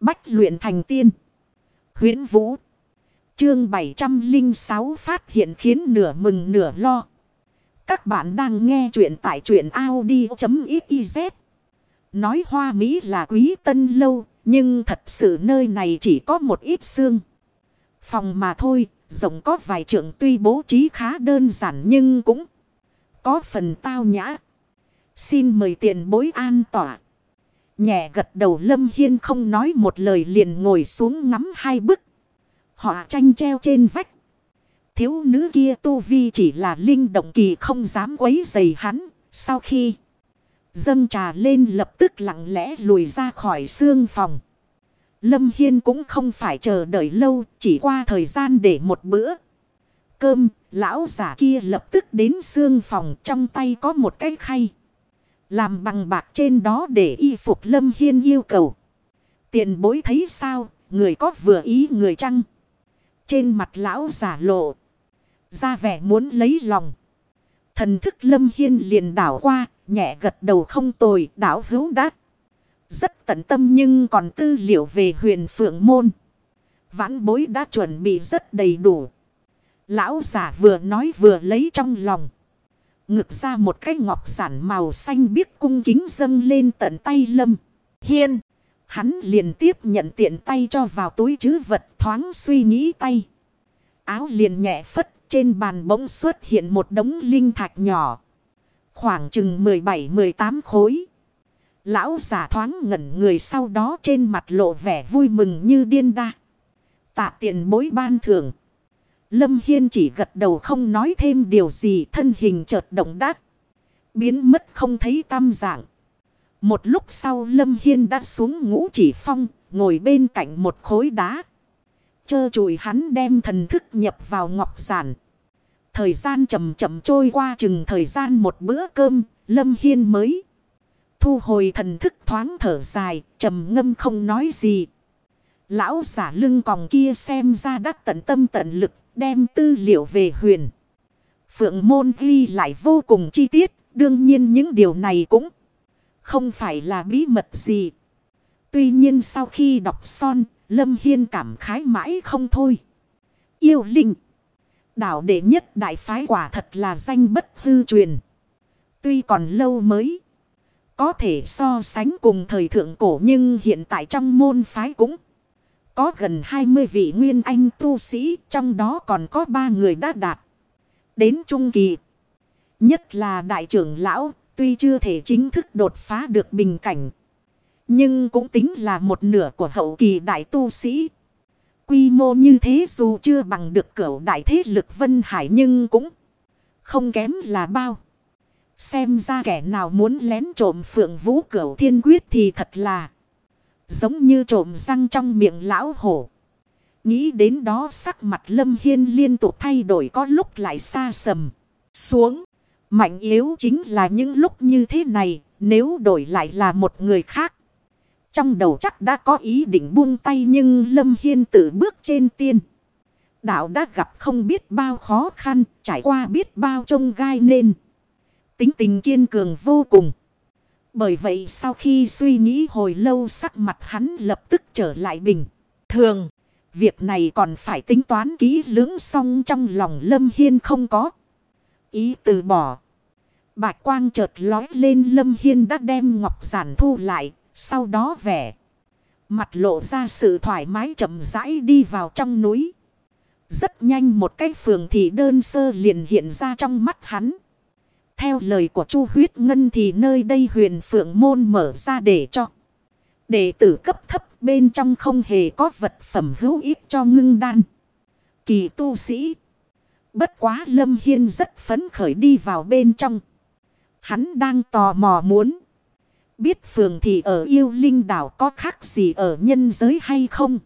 Bách luyện thành tiên. huyễn Vũ. Chương 706 phát hiện khiến nửa mừng nửa lo. Các bạn đang nghe truyện tại truyện Audi.xyz. Nói hoa Mỹ là quý tân lâu. Nhưng thật sự nơi này chỉ có một ít xương. Phòng mà thôi. Rộng có vài trượng tuy bố trí khá đơn giản nhưng cũng có phần tao nhã. Xin mời tiền bối an tỏa. Nhẹ gật đầu Lâm Hiên không nói một lời liền ngồi xuống ngắm hai bức. Họ tranh treo trên vách. Thiếu nữ kia tu vi chỉ là linh động kỳ không dám quấy dày hắn. Sau khi dâng trà lên lập tức lặng lẽ lùi ra khỏi xương phòng. Lâm Hiên cũng không phải chờ đợi lâu, chỉ qua thời gian để một bữa. Cơm, lão giả kia lập tức đến xương phòng trong tay có một cái khay. Làm bằng bạc trên đó để y phục Lâm Hiên yêu cầu. Tiền bối thấy sao, người có vừa ý người chăng? Trên mặt lão giả lộ. Ra vẻ muốn lấy lòng. Thần thức Lâm Hiên liền đảo qua, nhẹ gật đầu không tồi, đảo hữu đắc. Rất tận tâm nhưng còn tư liệu về huyền phượng môn. Vãn bối đã chuẩn bị rất đầy đủ. Lão giả vừa nói vừa lấy trong lòng. Ngực ra một cái ngọc giản màu xanh biếc cung kính dâng lên tận tay lâm. Hiên. Hắn liền tiếp nhận tiện tay cho vào túi chứ vật thoáng suy nghĩ tay. Áo liền nhẹ phất, trên bàn bỗng xuất hiện một đống linh thạch nhỏ. Khoảng chừng 17-18 khối. Lão giả thoáng ngẩn người sau đó trên mặt lộ vẻ vui mừng như điên đa. Tạ tiện bối ban thưởng. Lâm Hiên chỉ gật đầu không nói thêm điều gì thân hình chợt động đắc. Biến mất không thấy tâm dạng. Một lúc sau Lâm Hiên đã xuống ngũ chỉ phong, ngồi bên cạnh một khối đá. Chơ chùi hắn đem thần thức nhập vào ngọc giản. Thời gian chậm chậm trôi qua chừng thời gian một bữa cơm, Lâm Hiên mới thu hồi thần thức thoáng thở dài, trầm ngâm không nói gì. Lão giả lưng còng kia xem ra đắc tận tâm tận lực, đem tư liệu về huyền. Phượng môn ghi lại vô cùng chi tiết, đương nhiên những điều này cũng không phải là bí mật gì. Tuy nhiên sau khi đọc son, Lâm Hiên cảm khái mãi không thôi. Yêu linh. đảo đệ nhất đại phái quả thật là danh bất hư truyền. Tuy còn lâu mới. Có thể so sánh cùng thời thượng cổ nhưng hiện tại trong môn phái cũng có gần 20 vị nguyên anh tu sĩ, trong đó còn có 3 người đã đạt. Đến trung kỳ. Nhất là đại trưởng lão, tuy chưa thể chính thức đột phá được bình cảnh. Nhưng cũng tính là một nửa của hậu kỳ đại tu sĩ. Quy mô như thế dù chưa bằng được cửu đại thế lực Vân Hải nhưng cũng không kém là bao. Xem ra kẻ nào muốn lén trộm phượng vũ cửu thiên quyết thì thật là giống như trộm răng trong miệng lão hổ. Nghĩ đến đó sắc mặt lâm hiên liên tục thay đổi có lúc lại xa sầm. Xuống. Mạnh yếu chính là những lúc như thế này. Nếu đổi lại là một người khác. Trong đầu chắc đã có ý định buông tay nhưng lâm hiên tự bước trên tiên. Đạo đã gặp không biết bao khó khăn. Trải qua biết bao trông gai nên tính tình kiên cường vô cùng. Bởi vậy sau khi suy nghĩ hồi lâu sắc mặt hắn lập tức trở lại bình. Thường, việc này còn phải tính toán kỹ lưỡng xong trong lòng Lâm Hiên không có. Ý từ bỏ. Bạch quang chợt lói lên Lâm Hiên đã đem ngọc giản thu lại, sau đó vẻ. Mặt lộ ra sự thoải mái chậm rãi đi vào trong núi. Rất nhanh một cái phường thị đơn sơ liền hiện ra trong mắt hắn. Theo lời của Chu Huyết Ngân thì nơi đây huyền phượng môn mở ra để cho. Đệ tử cấp thấp, bên trong không hề có vật phẩm hữu ích cho ngưng đan. Kỳ tu sĩ. Bất quá Lâm Hiên rất phấn khởi đi vào bên trong. Hắn đang tò mò muốn. Biết phường thì ở yêu linh đảo có khác gì ở nhân giới hay không.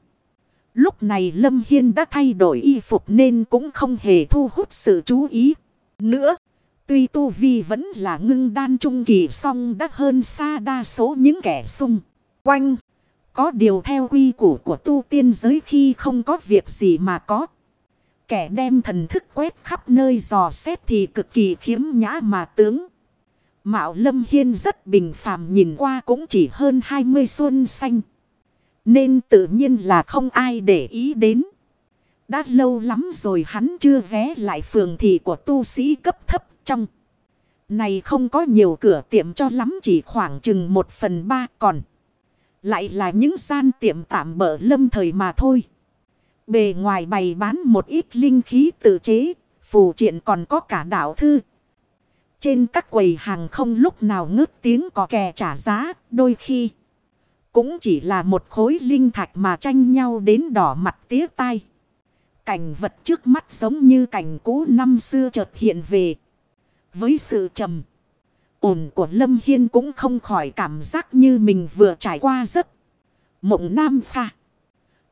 Lúc này Lâm Hiên đã thay đổi y phục nên cũng không hề thu hút sự chú ý nữa. Tuy tu vi vẫn là ngưng đan trung kỳ song đắt hơn xa đa số những kẻ xung quanh. Có điều theo quy củ của tu tiên giới khi không có việc gì mà có. Kẻ đem thần thức quét khắp nơi dò xét thì cực kỳ khiếm nhã mà tướng. Mạo Lâm Hiên rất bình phàm nhìn qua cũng chỉ hơn 20 xuân xanh. Nên tự nhiên là không ai để ý đến. Đã lâu lắm rồi hắn chưa ghé lại phường thị của tu sĩ cấp thấp trong. Này không có nhiều cửa tiệm cho lắm chỉ khoảng chừng một phần ba còn. Lại là những gian tiệm tạm bỡ lâm thời mà thôi. Bề ngoài bày bán một ít linh khí tự chế, phù triện còn có cả đạo thư. Trên các quầy hàng không lúc nào ngớt tiếng có kè trả giá, đôi khi cũng chỉ là một khối linh thạch mà tranh nhau đến đỏ mặt tía tai. Cảnh vật trước mắt giống như cảnh cũ năm xưa chợt hiện về. Với sự trầm ổn của Lâm Hiên cũng không khỏi cảm giác như mình vừa trải qua giấc mộng nam pha.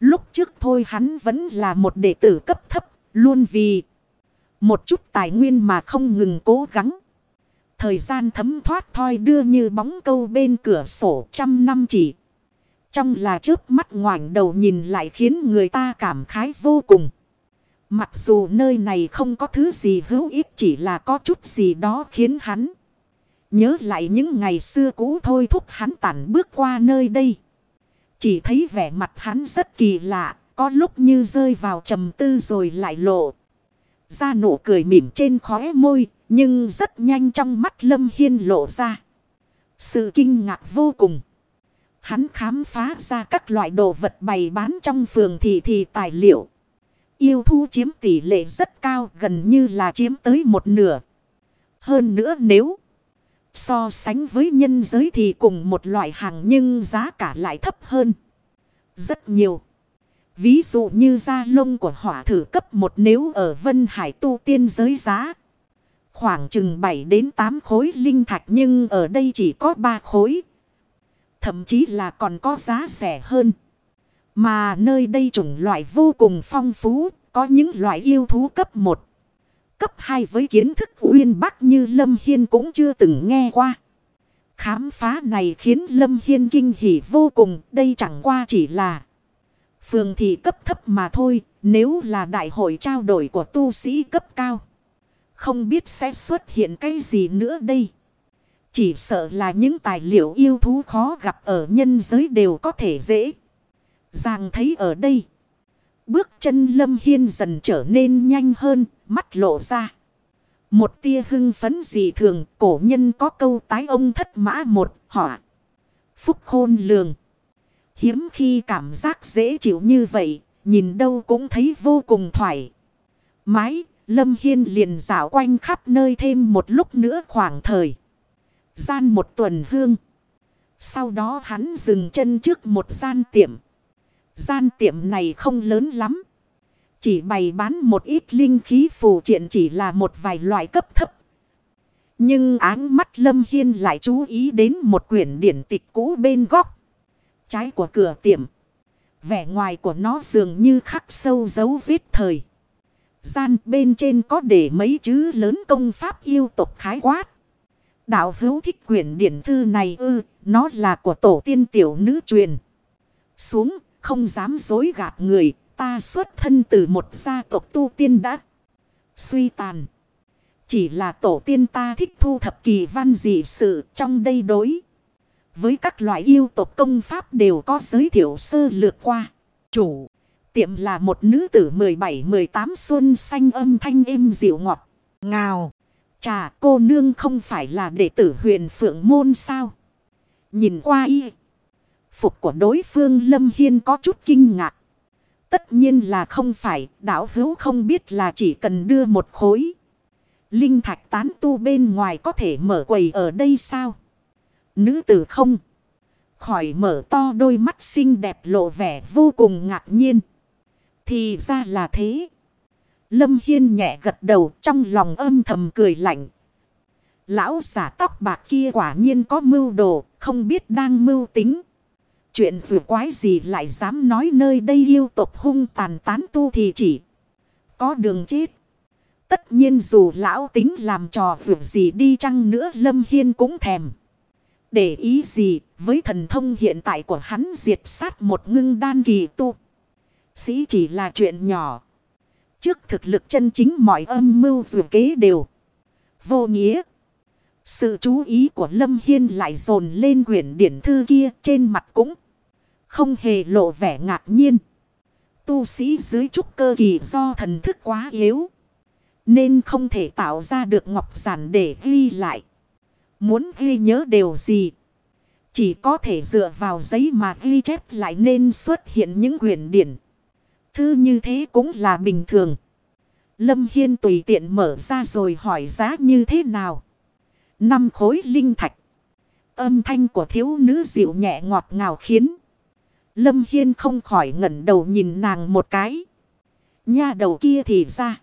Lúc trước thôi hắn vẫn là một đệ tử cấp thấp, luôn vì một chút tài nguyên mà không ngừng cố gắng. Thời gian thấm thoát thoi đưa như bóng câu bên cửa sổ trăm năm chỉ. Trong là trước mắt ngoảnh đầu nhìn lại khiến người ta cảm khái vô cùng. Mặc dù nơi này không có thứ gì hữu ích chỉ là có chút gì đó khiến hắn. Nhớ lại những ngày xưa cũ thôi thúc hắn tản bước qua nơi đây. Chỉ thấy vẻ mặt hắn rất kỳ lạ, có lúc như rơi vào trầm tư rồi lại lộ. Ra nụ cười mỉm trên khóe môi, nhưng rất nhanh trong mắt Lâm Hiên lộ ra. Sự kinh ngạc vô cùng. Hắn khám phá ra các loại đồ vật bày bán trong phường thị thị tài liệu. Yêu thu chiếm tỷ lệ rất cao, gần như là chiếm tới một nửa. Hơn nữa nếu so sánh với nhân giới thì cùng một loại hàng nhưng giá cả lại thấp hơn. Rất nhiều. Ví dụ như da lông của hỏa thử cấp một nếu ở Vân Hải tu tiên giới giá. Khoảng chừng 7 đến 8 khối linh thạch nhưng ở đây chỉ có 3 khối. Thậm chí là còn có giá rẻ hơn. Mà nơi đây chủng loại vô cùng phong phú, có những loại yêu thú cấp 1. Cấp 2 với kiến thức uyên bác như Lâm Hiên cũng chưa từng nghe qua. Khám phá này khiến Lâm Hiên kinh hỉ vô cùng, đây chẳng qua chỉ là phường thị cấp thấp mà thôi, nếu là đại hội trao đổi của tu sĩ cấp cao. Không biết sẽ xuất hiện cái gì nữa đây. Chỉ sợ là những tài liệu yêu thú khó gặp ở nhân giới đều có thể dễ. Giang thấy ở đây. Bước chân Lâm Hiên dần trở nên nhanh hơn, mắt lộ ra. Một tia hưng phấn dị thường, cổ nhân có câu tái ông thất mã một, họa. Phúc khôn lường. Hiếm khi cảm giác dễ chịu như vậy, nhìn đâu cũng thấy vô cùng thoải. Mái, Lâm Hiên liền dạo quanh khắp nơi thêm một lúc nữa khoảng thời. Gian một tuần hương. Sau đó hắn dừng chân trước một gian tiệm. Gian tiệm này không lớn lắm. Chỉ bày bán một ít linh khí phù triện chỉ là một vài loại cấp thấp. Nhưng áng mắt Lâm Hiên lại chú ý đến một quyển điển tịch cũ bên góc. Trái của cửa tiệm. Vẻ ngoài của nó dường như khắc sâu dấu vết thời. Gian bên trên có để mấy chữ lớn công pháp yêu tục khái quát. Đạo hữu thích quyển điển thư này ư, nó là của tổ tiên tiểu nữ truyền. Xuống, không dám dối gạt người, ta xuất thân từ một gia tộc tu tiên đã suy tàn. Chỉ là tổ tiên ta thích thu thập kỳ văn dị sự trong đây đối. Với các loại yêu tộc công pháp đều có giới thiệu sơ lược qua. Chủ, tiệm là một nữ tử 17-18 xuân xanh âm thanh êm dịu ngọt, ngào. Chà cô nương không phải là đệ tử huyền phượng môn sao? Nhìn qua y. Phục của đối phương Lâm Hiên có chút kinh ngạc. Tất nhiên là không phải, đảo hữu không biết là chỉ cần đưa một khối. Linh thạch tán tu bên ngoài có thể mở quầy ở đây sao? Nữ tử không. Khỏi mở to đôi mắt xinh đẹp lộ vẻ vô cùng ngạc nhiên. Thì ra là thế. Lâm Hiên nhẹ gật đầu trong lòng âm thầm cười lạnh. Lão giả tóc bạc kia quả nhiên có mưu đồ, không biết đang mưu tính. Chuyện dù quái gì lại dám nói nơi đây yêu tộc hung tàn tán tu thì chỉ có đường chết. Tất nhiên dù lão tính làm trò dù gì đi chăng nữa Lâm Hiên cũng thèm. Để ý gì với thần thông hiện tại của hắn diệt sát một ngưng đan kỳ tu. Sĩ chỉ là chuyện nhỏ. Trước thực lực chân chính mọi âm mưu dù kế đều. Vô nghĩa. Sự chú ý của Lâm Hiên lại dồn lên quyển điển thư kia trên mặt cũng không hề lộ vẻ ngạc nhiên. Tu sĩ dưới trúc cơ kỳ do thần thức quá yếu. Nên không thể tạo ra được ngọc giản để ghi lại. Muốn ghi nhớ điều gì. Chỉ có thể dựa vào giấy mà ghi chép lại nên xuất hiện những quyển điển. Thư như thế cũng là bình thường. Lâm Hiên tùy tiện mở ra rồi hỏi giá như thế nào. Năm khối linh thạch. Âm thanh của thiếu nữ dịu nhẹ ngọt ngào khiến. Lâm Hiên không khỏi ngẩn đầu nhìn nàng một cái. Nha đầu kia thì ra.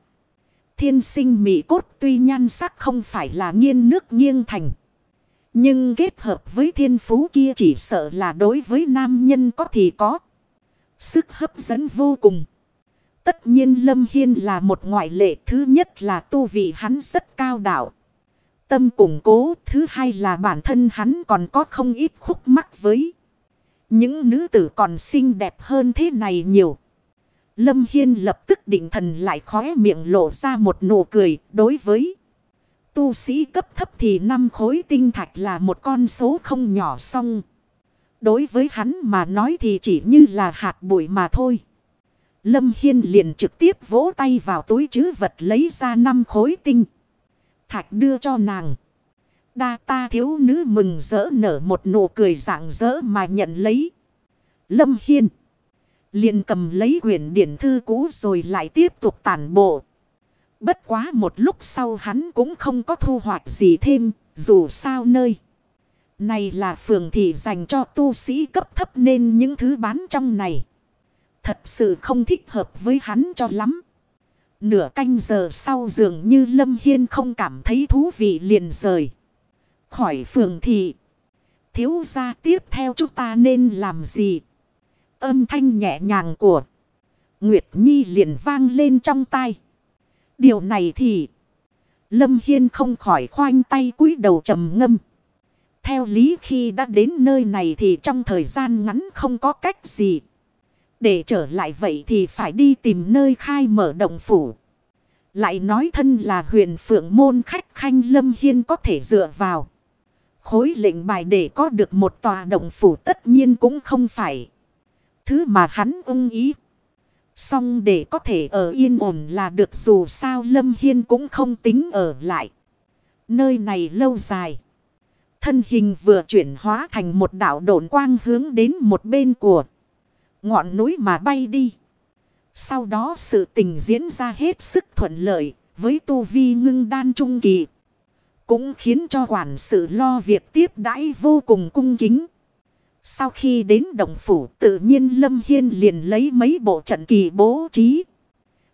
Thiên sinh mỹ cốt tuy nhan sắc không phải là nghiên nước nghiêng thành. Nhưng kết hợp với thiên phú kia chỉ sợ là đối với nam nhân có thì có. Sức hấp dẫn vô cùng. Tất nhiên Lâm Hiên là một ngoại lệ. Thứ nhất là tu vị hắn rất cao đạo. Tâm củng cố. Thứ hai là bản thân hắn còn có không ít khúc mắc với. Những nữ tử còn xinh đẹp hơn thế này nhiều. Lâm Hiên lập tức định thần lại khóe miệng lộ ra một nụ cười đối với tu sĩ cấp thấp thì năm khối tinh thạch là một con số không nhỏ song. Đối với hắn mà nói thì chỉ như là hạt bụi mà thôi. Lâm Hiên liền trực tiếp vỗ tay vào túi chứ vật lấy ra năm khối tinh. Thạch đưa cho nàng. Đa ta thiếu nữ mừng rỡ nở một nụ cười rạng rỡ mà nhận lấy. Lâm Hiên. Liền cầm lấy quyển điển thư cũ rồi lại tiếp tục tản bộ. Bất quá một lúc sau hắn cũng không có thu hoạch gì thêm, dù sao nơi. Này là phường thị dành cho tu sĩ cấp thấp nên những thứ bán trong này. Thật sự không thích hợp với hắn cho lắm. Nửa canh giờ sau dường như Lâm Hiên không cảm thấy thú vị liền rời. Khỏi phường thị. Thiếu ra tiếp theo chúng ta nên làm gì? Âm thanh nhẹ nhàng của Nguyệt Nhi liền vang lên trong tai. Điều này thì Lâm Hiên không khỏi khoanh tay cúi đầu trầm ngâm. Theo lý khi đã đến nơi này thì trong thời gian ngắn không có cách gì. Để trở lại vậy thì phải đi tìm nơi khai mở động phủ. Lại nói thân là huyền phượng môn, khách khanh Lâm Hiên có thể dựa vào. Khối lệnh bài để có được một tòa động phủ tất nhiên cũng không phải. Thứ mà hắn ưng ý. Xong để có thể ở yên ổn là được dù sao Lâm Hiên cũng không tính ở lại. Nơi này lâu dài. Thân hình vừa chuyển hóa thành một đảo độn quang hướng đến một bên của ngọn núi mà bay đi. Sau đó sự tình diễn ra hết sức thuận lợi, với tu vi ngưng đan trung kỳ. Cũng khiến cho quản sự lo việc tiếp đãi vô cùng cung kính. Sau khi đến đồng phủ, tự nhiên Lâm Hiên liền lấy mấy bộ trận kỳ bố trí.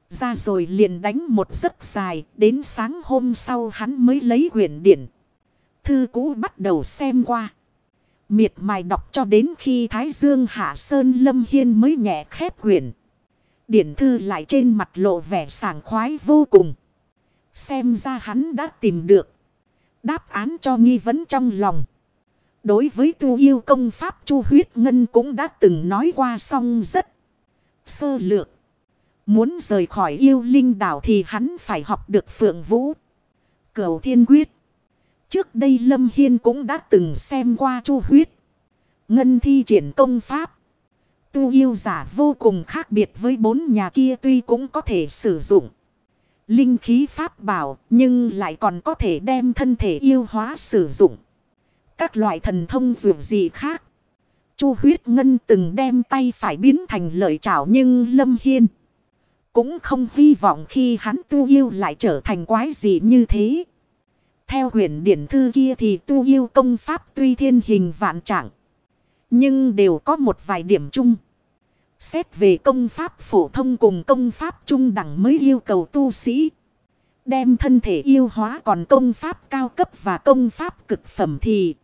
Ra rồi liền đánh một giấc dài. Đến sáng hôm sau hắn mới lấy quyển điển. Thư cũ bắt đầu xem qua. Miệt mài đọc cho đến khi Thái Dương hạ sơn Lâm Hiên mới nhẹ khép quyển. Điển thư lại trên mặt lộ vẻ sảng khoái vô cùng. Xem ra hắn đã tìm được. Đáp án cho nghi vấn trong lòng. Đối với tu yêu công pháp chu huyết ngân cũng đã từng nói qua xong rất sơ lược. Muốn rời khỏi yêu linh đảo thì hắn phải học được phượng vũ. Cầu thiên quyết. Trước đây Lâm Hiên cũng đã từng xem qua chu huyết. Ngân thi triển công pháp. Tu yêu giả vô cùng khác biệt với bốn nhà kia tuy cũng có thể sử dụng. Linh khí pháp bảo, nhưng lại còn có thể đem thân thể yêu hóa sử dụng. Các loại thần thông dù gì khác. Chu huyết ngân từng đem tay phải biến thành lợi trảo nhưng Lâm Hiên. Cũng không hy vọng khi hắn tu yêu lại trở thành quái gì như thế. Theo huyền điển thư kia thì tu yêu công pháp tuy thiên hình vạn trạng. Nhưng đều có một vài điểm chung. Xét về công pháp phổ thông cùng công pháp trung đẳng mới yêu cầu tu sĩ. Đem thân thể yêu hóa còn công pháp cao cấp và công pháp cực phẩm thì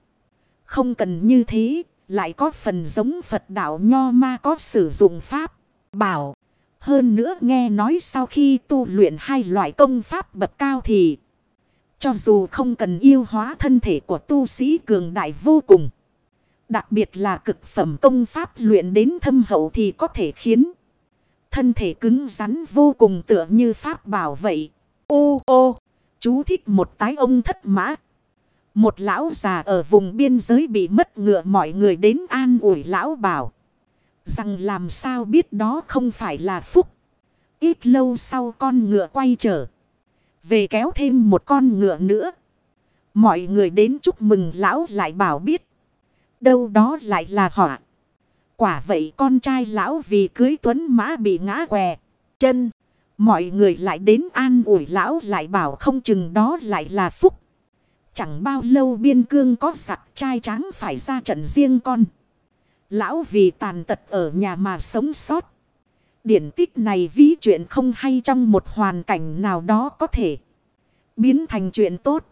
không cần như thế. Lại có phần giống Phật đạo Nho Ma có sử dụng pháp. Bảo. Hơn nữa nghe nói sau khi tu luyện hai loại công pháp bậc cao thì. Cho dù không cần yêu hóa thân thể của tu sĩ cường đại vô cùng. Đặc biệt là cực phẩm công pháp luyện đến thâm hậu thì có thể khiến thân thể cứng rắn vô cùng tựa như pháp bảo vậy. Ô ô, chú thích một tái ông thất mã. Một lão già ở vùng biên giới bị mất ngựa mọi người đến an ủi lão bảo. Rằng làm sao biết đó không phải là phúc. Ít lâu sau con ngựa quay trở. Về kéo thêm một con ngựa nữa. Mọi người đến chúc mừng lão lại bảo biết. Đâu đó lại là họa. Quả vậy con trai lão vì cưới tuấn mã bị ngã què. Chân. Mọi người lại đến an ủi lão lại bảo không chừng đó lại là phúc. Chẳng bao lâu biên cương có giặc trai tráng phải ra trận riêng con. Lão vì tàn tật ở nhà mà sống sót. Điển tích này ví chuyện không hay trong một hoàn cảnh nào đó có thể biến thành chuyện tốt.